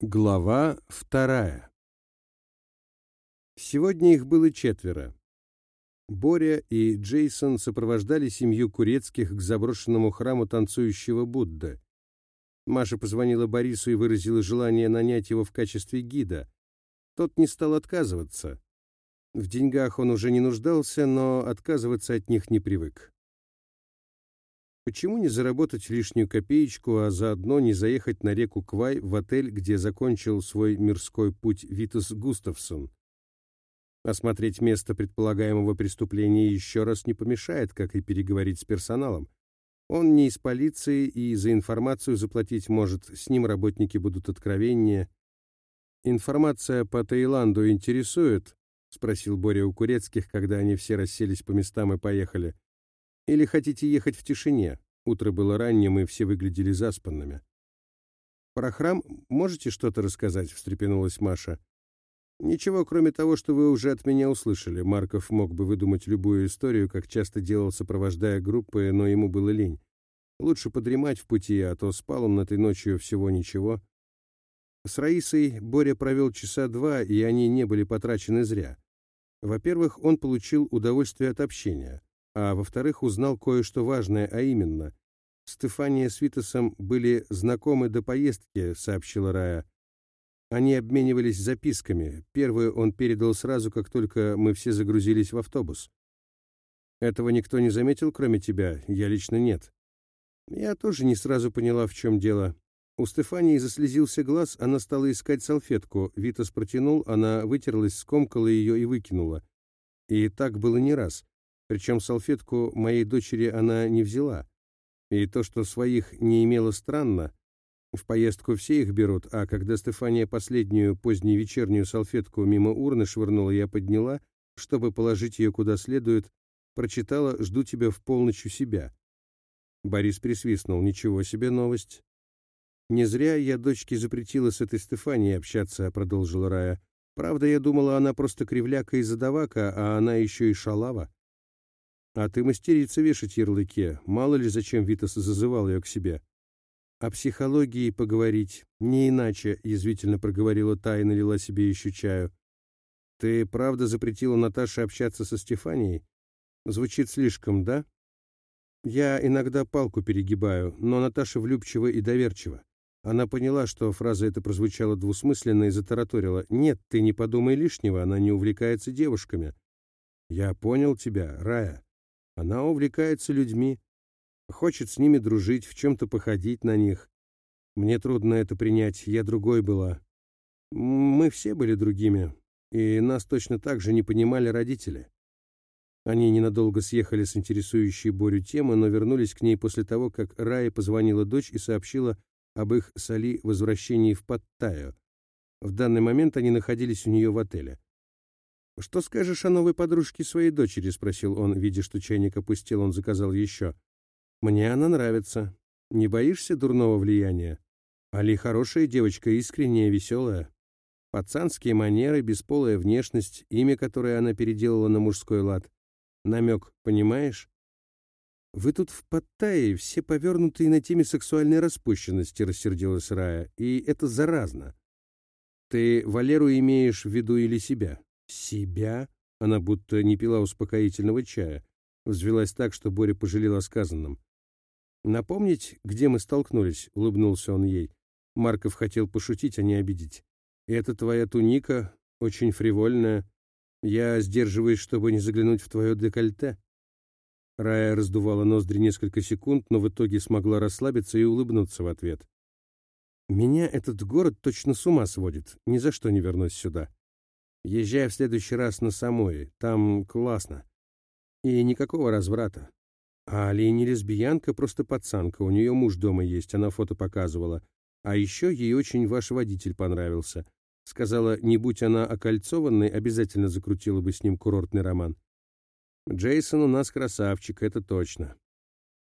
Глава вторая Сегодня их было четверо. Боря и Джейсон сопровождали семью Курецких к заброшенному храму танцующего Будды. Маша позвонила Борису и выразила желание нанять его в качестве гида. Тот не стал отказываться. В деньгах он уже не нуждался, но отказываться от них не привык. Почему не заработать лишнюю копеечку, а заодно не заехать на реку Квай в отель, где закончил свой мирской путь Витас Густавсон? Осмотреть место предполагаемого преступления еще раз не помешает, как и переговорить с персоналом. Он не из полиции и за информацию заплатить может, с ним работники будут откровеннее. «Информация по Таиланду интересует?» — спросил Боря у Курецких, когда они все расселись по местам и поехали. Или хотите ехать в тишине? Утро было ранним, и все выглядели заспанными. «Про храм можете что-то рассказать?» — встрепенулась Маша. «Ничего, кроме того, что вы уже от меня услышали. Марков мог бы выдумать любую историю, как часто делал, сопровождая группы, но ему было лень. Лучше подремать в пути, а то спал он этой ночью всего ничего». С Раисой Боря провел часа два, и они не были потрачены зря. Во-первых, он получил удовольствие от общения а во-вторых, узнал кое-что важное, а именно, Стефания с Витасом были знакомы до поездки, сообщила Рая. Они обменивались записками. Первую он передал сразу, как только мы все загрузились в автобус. Этого никто не заметил, кроме тебя, я лично нет. Я тоже не сразу поняла, в чем дело. У Стефании заслезился глаз, она стала искать салфетку. Витас протянул, она вытерлась, скомкала ее и выкинула. И так было не раз. Причем салфетку моей дочери она не взяла. И то, что своих не имело странно, в поездку все их берут, а когда Стефания последнюю поздневечернюю салфетку мимо урны швырнула, я подняла, чтобы положить ее куда следует, прочитала «Жду тебя в полночь у себя». Борис присвистнул. «Ничего себе новость!» «Не зря я дочке запретила с этой Стефанией общаться», — продолжила Рая. «Правда, я думала, она просто кривляка и задавака, а она еще и шалава». А ты мастерица вешать ярлыки. Мало ли зачем Витас зазывал ее к себе. О психологии поговорить. Не иначе, язвительно проговорила та и налила себе еще чаю. Ты правда запретила Наташе общаться со Стефанией? Звучит слишком, да? Я иногда палку перегибаю, но Наташа влюбчива и доверчива. Она поняла, что фраза эта прозвучала двусмысленно и затараторила. «Нет, ты не подумай лишнего, она не увлекается девушками». «Я понял тебя, Рая. Она увлекается людьми, хочет с ними дружить, в чем-то походить на них. Мне трудно это принять, я другой была. Мы все были другими, и нас точно так же не понимали родители. Они ненадолго съехали с интересующей Борю темы, но вернулись к ней после того, как Рая позвонила дочь и сообщила об их с возвращении в Паттайю. В данный момент они находились у нее в отеле. «Что скажешь о новой подружке своей дочери?» — спросил он, видя, что чайник опустил, он заказал еще. «Мне она нравится. Не боишься дурного влияния? Али хорошая девочка, искренняя, веселая. Пацанские манеры, бесполая внешность, имя, которое она переделала на мужской лад. Намек, понимаешь?» «Вы тут в Паттайе все повернутые на теме сексуальной распущенности», — рассердилась Рая, — «и это заразно. Ты Валеру имеешь в виду или себя?» «Себя?» Она будто не пила успокоительного чая. Взвелась так, что Боря пожалел о сказанном. «Напомнить, где мы столкнулись?» — улыбнулся он ей. Марков хотел пошутить, а не обидеть. «Это твоя туника, очень фривольная. Я сдерживаюсь, чтобы не заглянуть в твое декольте». Рая раздувала ноздри несколько секунд, но в итоге смогла расслабиться и улыбнуться в ответ. «Меня этот город точно с ума сводит. Ни за что не вернусь сюда. Езжай в следующий раз на Самуи, там классно. И никакого разврата. А Али не лесбиянка, просто пацанка, у нее муж дома есть, она фото показывала. А еще ей очень ваш водитель понравился. Сказала, не будь она окольцованной, обязательно закрутила бы с ним курортный роман. Джейсон у нас красавчик, это точно.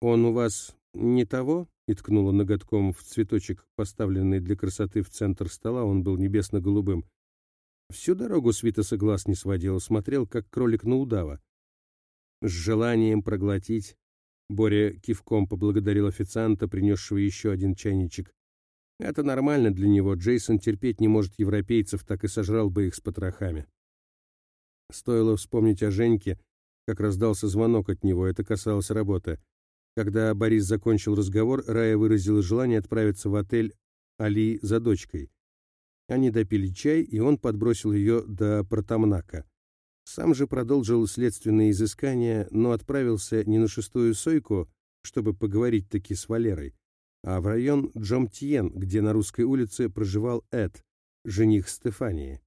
Он у вас не того? И ткнула ноготком в цветочек, поставленный для красоты в центр стола, он был небесно-голубым. Всю дорогу Свитоса глаз не сводил, смотрел, как кролик на удава. С желанием проглотить. Боря кивком поблагодарил официанта, принесшего еще один чайничек. Это нормально для него, Джейсон терпеть не может европейцев, так и сожрал бы их с потрохами. Стоило вспомнить о Женьке, как раздался звонок от него, это касалось работы. Когда Борис закончил разговор, Рая выразила желание отправиться в отель Али за дочкой. Они допили чай, и он подбросил ее до Протамнака. Сам же продолжил следственные изыскания, но отправился не на шестую сойку, чтобы поговорить таки с Валерой, а в район Джомтьен, где на русской улице проживал Эд, жених Стефании.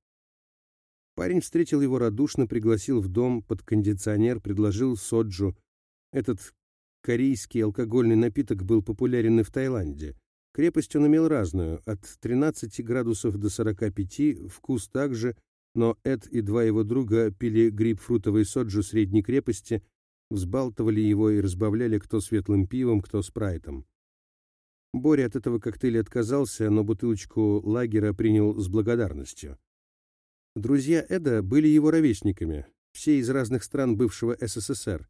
Парень встретил его радушно, пригласил в дом под кондиционер, предложил соджу. Этот корейский алкогольный напиток был популярен и в Таиланде. Крепость он имел разную, от 13 градусов до 45, вкус также, но Эд и два его друга пили грейпфрутовый соджу средней крепости, взбалтывали его и разбавляли кто светлым пивом, кто спрайтом. Боря от этого коктейля отказался, но бутылочку лагера принял с благодарностью. Друзья Эда были его ровесниками, все из разных стран бывшего СССР.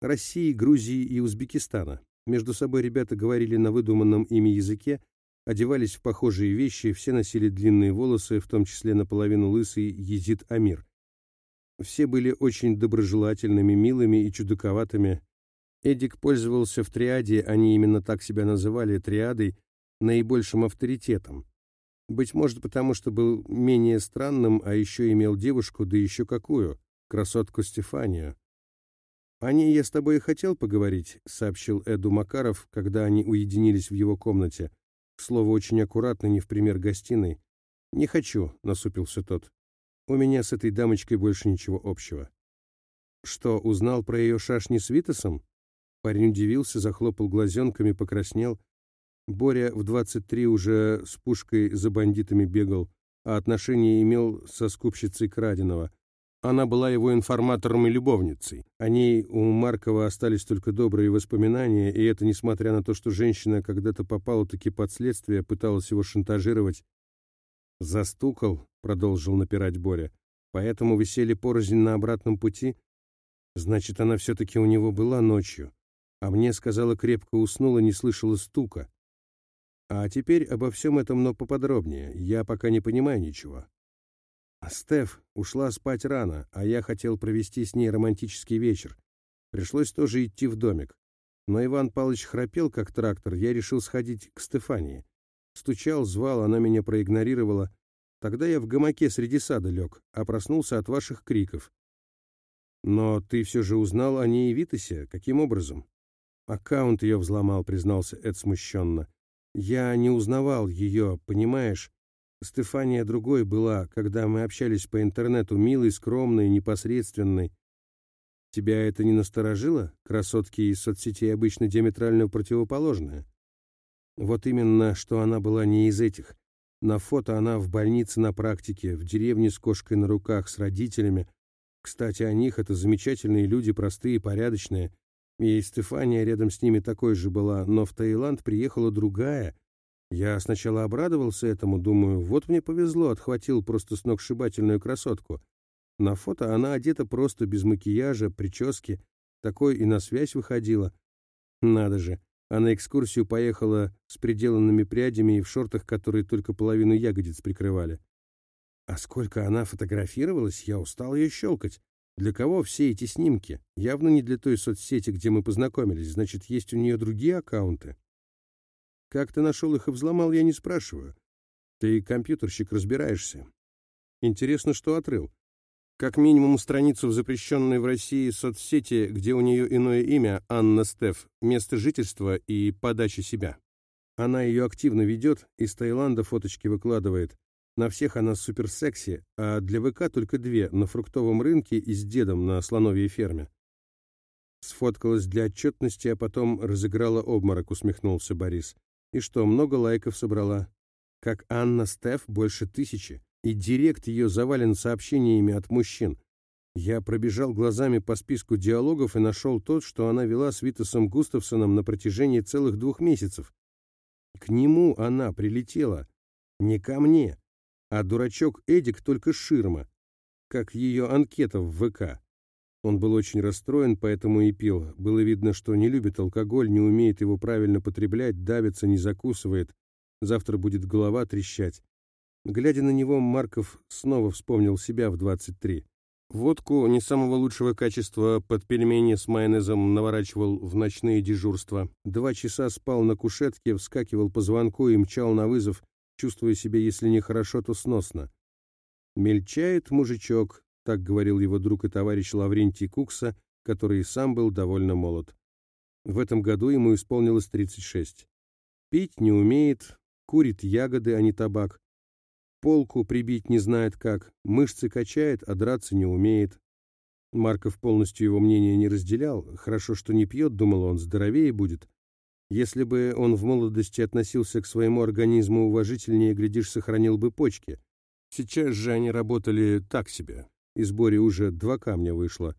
России, Грузии и Узбекистана. Между собой ребята говорили на выдуманном ими языке, одевались в похожие вещи, все носили длинные волосы, в том числе наполовину лысый Езид Амир. Все были очень доброжелательными, милыми и чудаковатыми, Эдик пользовался в триаде, они именно так себя называли, триадой, наибольшим авторитетом. Быть может, потому что был менее странным, а еще имел девушку, да еще какую, красотку Стефанию. «О ней я с тобой и хотел поговорить», — сообщил Эду Макаров, когда они уединились в его комнате. К слову, очень аккуратно, не в пример гостиной. «Не хочу», — насупился тот. «У меня с этой дамочкой больше ничего общего». «Что, узнал про ее шашни с Витасом?» Парень удивился, захлопал глазенками, покраснел. Боря в 23 уже с пушкой за бандитами бегал, а отношения имел со скупщицей краденого. Она была его информатором и любовницей. О ней у Маркова остались только добрые воспоминания, и это несмотря на то, что женщина когда-то попала-таки под следствие, пыталась его шантажировать. «Застукал», — продолжил напирать Боря. «Поэтому висели порознь на обратном пути? Значит, она все-таки у него была ночью а мне сказала крепко уснула, не слышала стука. А теперь обо всем этом, но поподробнее. Я пока не понимаю ничего. Стеф ушла спать рано, а я хотел провести с ней романтический вечер. Пришлось тоже идти в домик. Но Иван Павлович храпел, как трактор, я решил сходить к Стефании. Стучал, звал, она меня проигнорировала. Тогда я в гамаке среди сада лег, а проснулся от ваших криков. Но ты все же узнал о ней Витасе? Каким образом? Аккаунт ее взломал, признался Эд смущенно. Я не узнавал ее, понимаешь? Стефания другой была, когда мы общались по интернету, милой, скромной, непосредственной. Тебя это не насторожило? Красотки из соцсетей обычно диаметрально противоположные. Вот именно, что она была не из этих. На фото она в больнице на практике, в деревне с кошкой на руках, с родителями. Кстати, о них это замечательные люди, простые, порядочные. И Стефания рядом с ними такой же была, но в Таиланд приехала другая. Я сначала обрадовался этому, думаю, вот мне повезло, отхватил просто сногсшибательную красотку. На фото она одета просто без макияжа, прически, такой и на связь выходила. Надо же, а на экскурсию поехала с приделанными прядями и в шортах, которые только половину ягодиц прикрывали. А сколько она фотографировалась, я устал ее щелкать. Для кого все эти снимки? Явно не для той соцсети, где мы познакомились. Значит, есть у нее другие аккаунты. Как ты нашел их и взломал, я не спрашиваю. Ты компьютерщик, разбираешься. Интересно, что отрыл. Как минимум страницу в запрещенной в России соцсети, где у нее иное имя, Анна Стеф, место жительства и подача себя. Она ее активно ведет, из Таиланда фоточки выкладывает. На всех она суперсекси, а для ВК только две, на фруктовом рынке и с дедом на слоновьей ферме. Сфоткалась для отчетности, а потом разыграла обморок, усмехнулся Борис. И что, много лайков собрала? Как Анна Стеф, больше тысячи, и директ ее завален сообщениями от мужчин. Я пробежал глазами по списку диалогов и нашел тот, что она вела с Витасом Густавсоном на протяжении целых двух месяцев. К нему она прилетела, не ко мне а дурачок Эдик только ширма, как ее анкета в ВК. Он был очень расстроен, поэтому и пил. Было видно, что не любит алкоголь, не умеет его правильно потреблять, давится, не закусывает. Завтра будет голова трещать. Глядя на него, Марков снова вспомнил себя в 23. Водку не самого лучшего качества под пельмени с майонезом наворачивал в ночные дежурства. Два часа спал на кушетке, вскакивал по звонку и мчал на вызов, чувствуя себя, если не хорошо, то сносно. «Мельчает мужичок», — так говорил его друг и товарищ Лаврентий Кукса, который и сам был довольно молод. В этом году ему исполнилось 36. Пить не умеет, курит ягоды, а не табак. Полку прибить не знает как, мышцы качает, а драться не умеет. Марков полностью его мнение не разделял. Хорошо, что не пьет, думал он, здоровее будет. Если бы он в молодости относился к своему организму уважительнее, глядишь, сохранил бы почки. Сейчас же они работали так себе. Из Бори уже два камня вышло.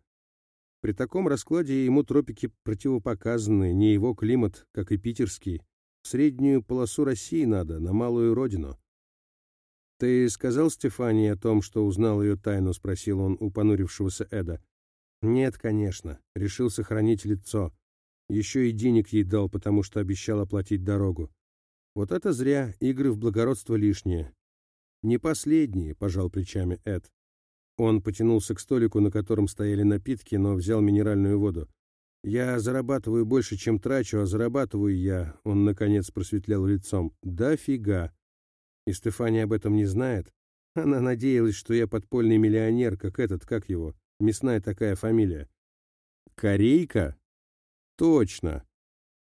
При таком раскладе ему тропики противопоказаны, не его климат, как и питерский. В среднюю полосу России надо, на малую родину. «Ты сказал Стефании о том, что узнал ее тайну?» — спросил он у понурившегося Эда. «Нет, конечно. Решил сохранить лицо. Еще и денег ей дал, потому что обещал оплатить дорогу. Вот это зря, игры в благородство лишние». «Не последние», — пожал плечами Эд. Он потянулся к столику, на котором стояли напитки, но взял минеральную воду. «Я зарабатываю больше, чем трачу, а зарабатываю я», — он, наконец, просветлял лицом. «Да фига. И Стефания об этом не знает. Она надеялась, что я подпольный миллионер, как этот, как его, мясная такая фамилия. Корейка? Точно.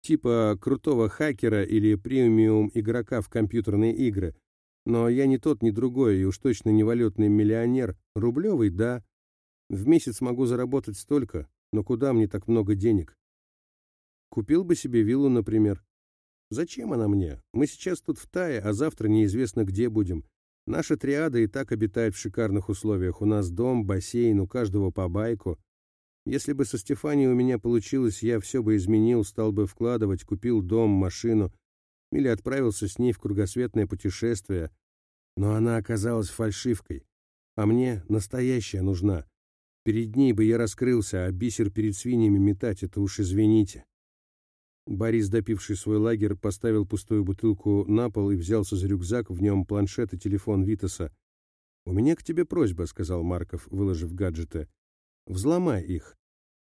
Типа крутого хакера или премиум игрока в компьютерные игры. Но я не тот, ни другой, и уж точно не валютный миллионер. Рублевый, да. В месяц могу заработать столько, но куда мне так много денег? Купил бы себе виллу, например. Зачем она мне? Мы сейчас тут в Тае, а завтра неизвестно где будем. Наша триада и так обитает в шикарных условиях. У нас дом, бассейн, у каждого по байку. Если бы со Стефанией у меня получилось, я все бы изменил, стал бы вкладывать, купил дом, машину или отправился с ней в кругосветное путешествие. Но она оказалась фальшивкой. А мне настоящая нужна. Перед ней бы я раскрылся, а бисер перед свиньями метать — это уж извините. Борис, допивший свой лагерь, поставил пустую бутылку на пол и взялся за рюкзак, в нем планшет и телефон Витаса. «У меня к тебе просьба», — сказал Марков, выложив гаджеты. «Взломай их.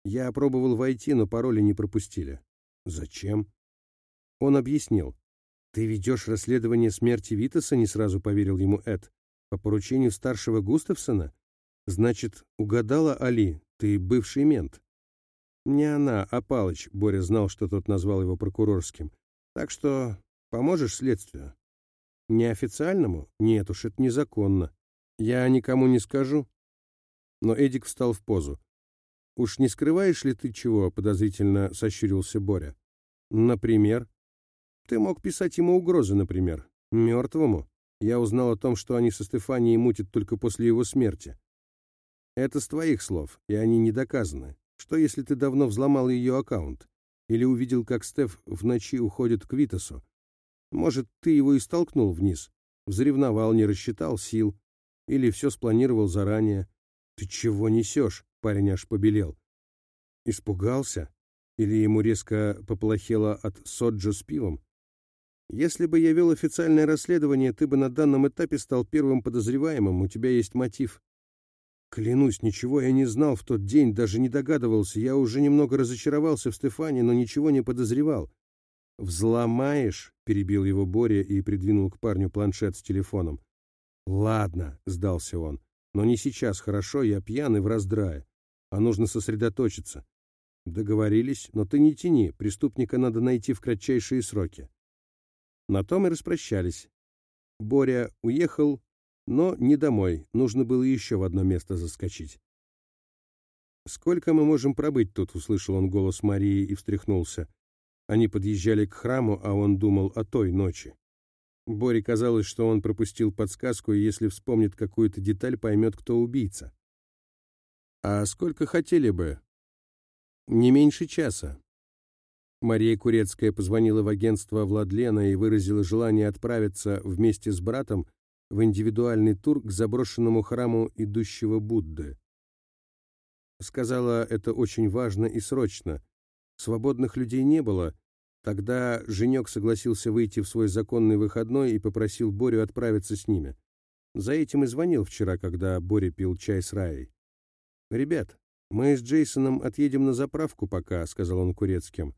Я пробовал войти, но пароли не пропустили». «Зачем?» Он объяснил. «Ты ведешь расследование смерти Витаса?» — не сразу поверил ему Эд. «По поручению старшего Густавсона? Значит, угадала Али, ты бывший мент». Не она, а Палыч, Боря знал, что тот назвал его прокурорским. Так что поможешь следствию? Неофициальному? Нет уж, это незаконно. Я никому не скажу. Но Эдик встал в позу. «Уж не скрываешь ли ты чего?» — подозрительно сощурился Боря. «Например?» «Ты мог писать ему угрозы, например. Мертвому. Я узнал о том, что они со Стефанией мутят только после его смерти. Это с твоих слов, и они не доказаны. Что, если ты давно взломал ее аккаунт? Или увидел, как Стеф в ночи уходит к Витасу? Может, ты его и столкнул вниз? Взревновал, не рассчитал сил? Или все спланировал заранее? Ты чего несешь? Парень аж побелел. Испугался? Или ему резко поплохело от соджа с пивом? Если бы я вел официальное расследование, ты бы на данном этапе стал первым подозреваемым, у тебя есть мотив. Клянусь, ничего я не знал в тот день, даже не догадывался. Я уже немного разочаровался в Стефане, но ничего не подозревал. «Взломаешь?» — перебил его Боря и придвинул к парню планшет с телефоном. «Ладно», — сдался он, — «но не сейчас, хорошо? Я пьяный в раздрае, а нужно сосредоточиться». «Договорились, но ты не тяни, преступника надо найти в кратчайшие сроки». На том и распрощались. Боря уехал, но не домой, нужно было еще в одно место заскочить. «Сколько мы можем пробыть тут?» — услышал он голос Марии и встряхнулся. Они подъезжали к храму, а он думал о той ночи. Боре казалось, что он пропустил подсказку, и если вспомнит какую-то деталь, поймет, кто убийца. «А сколько хотели бы?» «Не меньше часа». Мария Курецкая позвонила в агентство Владлена и выразила желание отправиться вместе с братом в индивидуальный тур к заброшенному храму идущего Будды. Сказала это очень важно и срочно. Свободных людей не было, Тогда Женек согласился выйти в свой законный выходной и попросил Борю отправиться с ними. За этим и звонил вчера, когда Боря пил чай с Раей. «Ребят, мы с Джейсоном отъедем на заправку пока», — сказал он Курецким.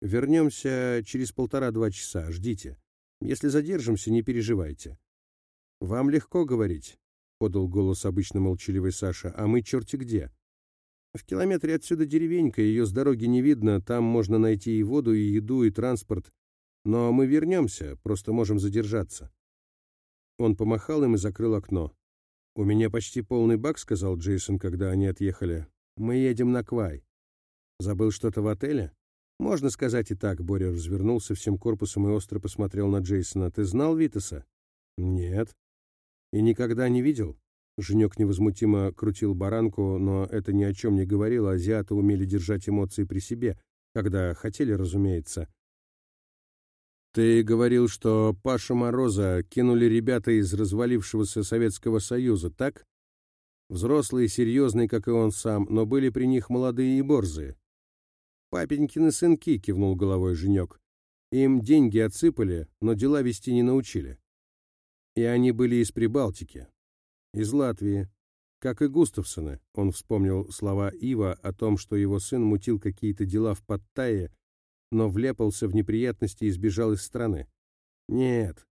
«Вернемся через полтора-два часа. Ждите. Если задержимся, не переживайте». «Вам легко говорить», — подал голос обычно молчаливый Саша, — «а мы черти где». В километре отсюда деревенька, ее с дороги не видно, там можно найти и воду, и еду, и транспорт. Но мы вернемся, просто можем задержаться. Он помахал им и закрыл окно. «У меня почти полный бак», — сказал Джейсон, когда они отъехали. «Мы едем на Квай». «Забыл что-то в отеле?» «Можно сказать и так», — Боря развернулся всем корпусом и остро посмотрел на Джейсона. «Ты знал Витаса?» «Нет». «И никогда не видел?» Женек невозмутимо крутил баранку, но это ни о чем не говорило, азиаты умели держать эмоции при себе, когда хотели, разумеется. «Ты говорил, что Паша Мороза кинули ребята из развалившегося Советского Союза, так? Взрослые, серьезные, как и он сам, но были при них молодые и борзые». «Папенькины сынки», — кивнул головой Женек. «Им деньги отсыпали, но дела вести не научили. И они были из Прибалтики, из Латвии. Как и Густавсона, он вспомнил слова Ива о том, что его сын мутил какие-то дела в Паттайе, но вляпался в неприятности и сбежал из страны. Нет,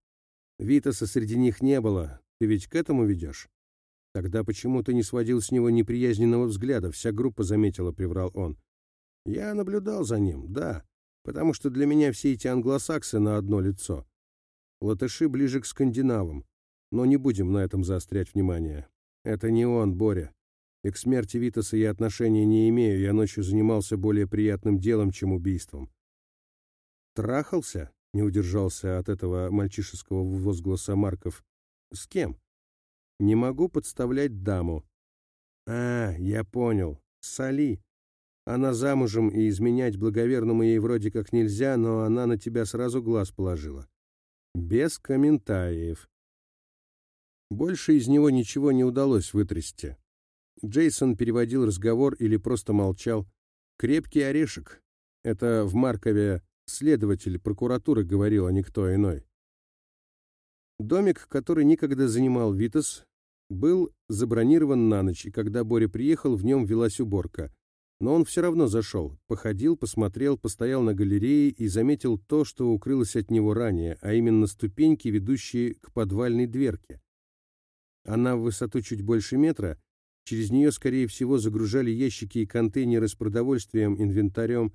Витаса среди них не было, ты ведь к этому ведешь? Тогда почему ты не сводил с него неприязненного взгляда? Вся группа заметила, приврал он. Я наблюдал за ним, да, потому что для меня все эти англосаксы на одно лицо. Латыши ближе к скандинавам. Но не будем на этом заострять внимание. Это не он, Боря. И к смерти Витаса я отношения не имею, я ночью занимался более приятным делом, чем убийством. Трахался? Не удержался от этого мальчишеского возгласа Марков. С кем? Не могу подставлять даму. А, я понял. Сали. Она замужем, и изменять благоверному ей вроде как нельзя, но она на тебя сразу глаз положила. Без комментариев. Больше из него ничего не удалось вытрясти. Джейсон переводил разговор или просто молчал. «Крепкий орешек». Это в Маркове следователь прокуратуры говорил, а никто иной. Домик, который никогда занимал Витас, был забронирован на ночь, и когда Боря приехал, в нем велась уборка. Но он все равно зашел, походил, посмотрел, постоял на галерее и заметил то, что укрылось от него ранее, а именно ступеньки, ведущие к подвальной дверке. Она в высоту чуть больше метра, через нее, скорее всего, загружали ящики и контейнеры с продовольствием, инвентарем.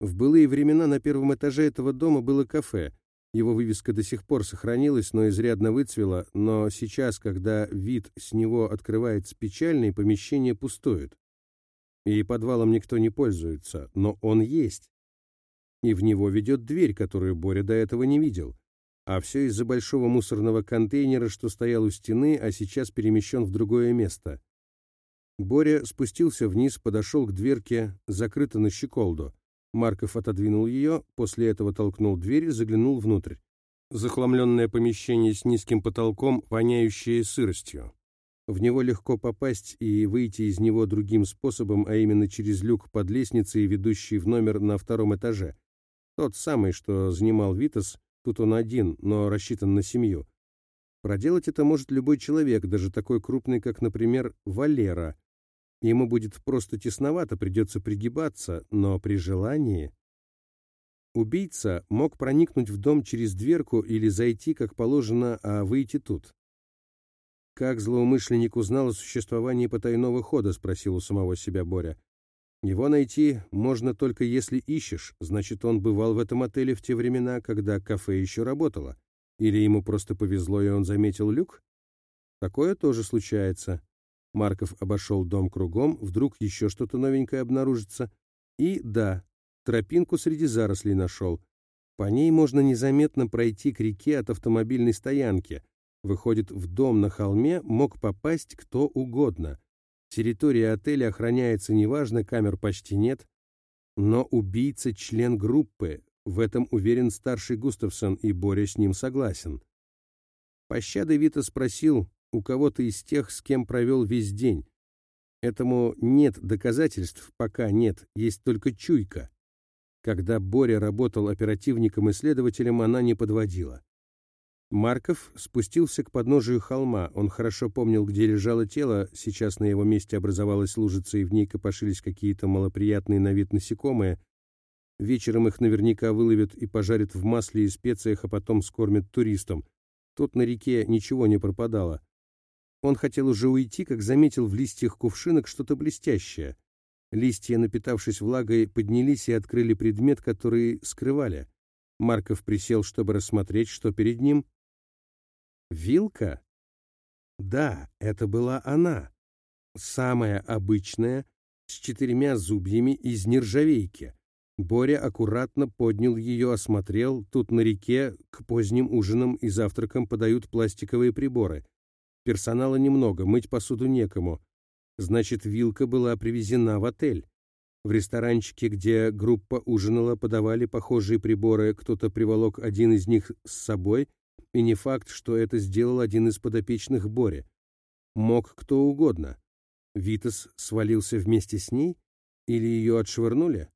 В былые времена на первом этаже этого дома было кафе. Его вывеска до сих пор сохранилась, но изрядно выцвела, но сейчас, когда вид с него открывается печальный, помещение пустует. И подвалом никто не пользуется, но он есть. И в него ведет дверь, которую Боря до этого не видел. А все из-за большого мусорного контейнера, что стоял у стены, а сейчас перемещен в другое место. Боря спустился вниз, подошел к дверке, закрыта на щеколду. Марков отодвинул ее, после этого толкнул дверь и заглянул внутрь. Захламленное помещение с низким потолком, воняющее сыростью. В него легко попасть и выйти из него другим способом, а именно через люк под лестницей, ведущий в номер на втором этаже. Тот самый, что занимал Витас, Тут он один, но рассчитан на семью. Проделать это может любой человек, даже такой крупный, как, например, Валера. Ему будет просто тесновато, придется пригибаться, но при желании... Убийца мог проникнуть в дом через дверку или зайти, как положено, а выйти тут. «Как злоумышленник узнал о существовании потайного хода?» — спросил у самого себя Боря. Его найти можно только если ищешь, значит, он бывал в этом отеле в те времена, когда кафе еще работало. Или ему просто повезло, и он заметил люк? Такое тоже случается. Марков обошел дом кругом, вдруг еще что-то новенькое обнаружится. И, да, тропинку среди зарослей нашел. По ней можно незаметно пройти к реке от автомобильной стоянки. Выходит, в дом на холме мог попасть кто угодно. Территория отеля охраняется неважно, камер почти нет. Но убийца — член группы, в этом уверен старший Густавсон, и Боря с ним согласен. Пощады Вита спросил у кого-то из тех, с кем провел весь день. Этому нет доказательств, пока нет, есть только чуйка. Когда Боря работал оперативником и следователем, она не подводила. Марков спустился к подножию холма. Он хорошо помнил, где лежало тело. Сейчас на его месте образовалась лужица, и в ней копошились какие-то малоприятные на вид насекомые. Вечером их наверняка выловят и пожарят в масле и специях, а потом скормят туристам. Тут на реке ничего не пропадало. Он хотел уже уйти, как заметил в листьях кувшинок что-то блестящее. Листья, напитавшись влагой, поднялись и открыли предмет, который скрывали. Марков присел, чтобы рассмотреть, что перед ним. Вилка? Да, это была она. Самая обычная, с четырьмя зубьями из нержавейки. Боря аккуратно поднял ее, осмотрел. Тут на реке к поздним ужинам и завтракам подают пластиковые приборы. Персонала немного, мыть посуду некому. Значит, вилка была привезена в отель. В ресторанчике, где группа ужинала, подавали похожие приборы, кто-то приволок один из них с собой, и не факт, что это сделал один из подопечных Боря. Мог кто угодно. Витас свалился вместе с ней? Или ее отшвырнули?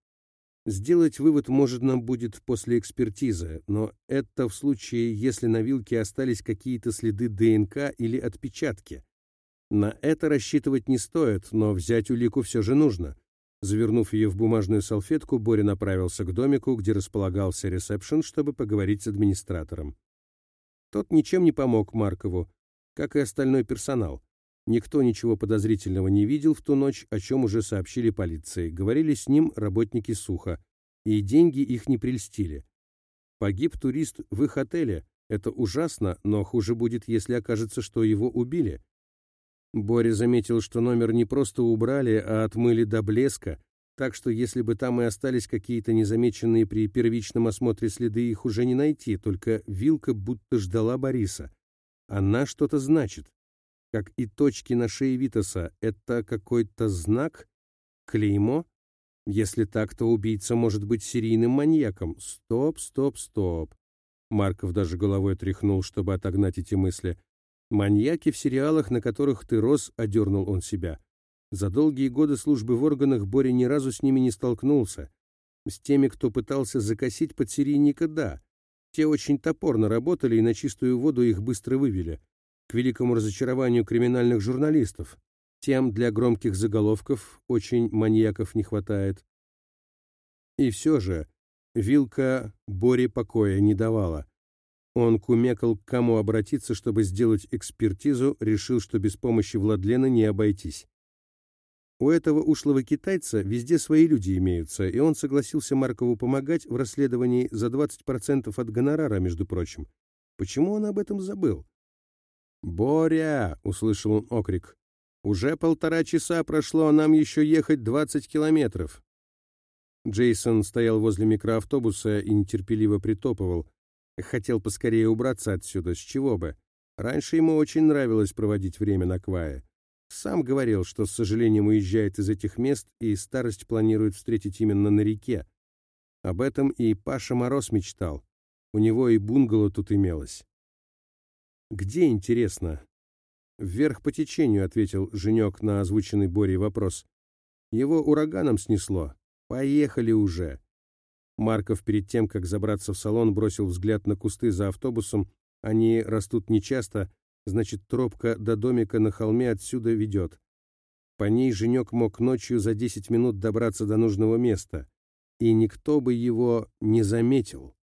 Сделать вывод можно будет после экспертизы, но это в случае, если на вилке остались какие-то следы ДНК или отпечатки. На это рассчитывать не стоит, но взять улику все же нужно. Завернув ее в бумажную салфетку, Боря направился к домику, где располагался ресепшн, чтобы поговорить с администратором. Тот ничем не помог Маркову, как и остальной персонал. Никто ничего подозрительного не видел в ту ночь, о чем уже сообщили полиции. Говорили с ним работники Суха, и деньги их не прельстили. Погиб турист в их отеле. Это ужасно, но хуже будет, если окажется, что его убили. Боря заметил, что номер не просто убрали, а отмыли до блеска, так что если бы там и остались какие-то незамеченные при первичном осмотре следы, их уже не найти, только вилка будто ждала Бориса. Она что-то значит. Как и точки на шее Витаса, это какой-то знак? Клеймо? Если так, то убийца может быть серийным маньяком. Стоп, стоп, стоп. Марков даже головой тряхнул, чтобы отогнать эти мысли. Маньяки в сериалах, на которых ты рос, одернул он себя. За долгие годы службы в органах Боря ни разу с ними не столкнулся. С теми, кто пытался закосить подсерийника, да. Те очень топорно работали и на чистую воду их быстро вывели. К великому разочарованию криминальных журналистов. Тем для громких заголовков очень маньяков не хватает. И все же вилка Боре покоя не давала. Он кумекал, к кому обратиться, чтобы сделать экспертизу, решил, что без помощи Владлена не обойтись. У этого ушлого китайца везде свои люди имеются, и он согласился Маркову помогать в расследовании за 20% от гонорара, между прочим. Почему он об этом забыл? «Боря!» — услышал он окрик. «Уже полтора часа прошло, а нам еще ехать 20 километров». Джейсон стоял возле микроавтобуса и нетерпеливо притопывал. Хотел поскорее убраться отсюда, с чего бы. Раньше ему очень нравилось проводить время на Квае. Сам говорил, что с сожалением уезжает из этих мест и старость планирует встретить именно на реке. Об этом и Паша Мороз мечтал. У него и бунгало тут имелось. «Где, интересно?» «Вверх по течению», — ответил Женек на озвученный Борей вопрос. «Его ураганом снесло. Поехали уже». Марков перед тем, как забраться в салон, бросил взгляд на кусты за автобусом. Они растут нечасто, Значит, тропка до домика на холме отсюда ведет. По ней Женек мог ночью за десять минут добраться до нужного места, и никто бы его не заметил.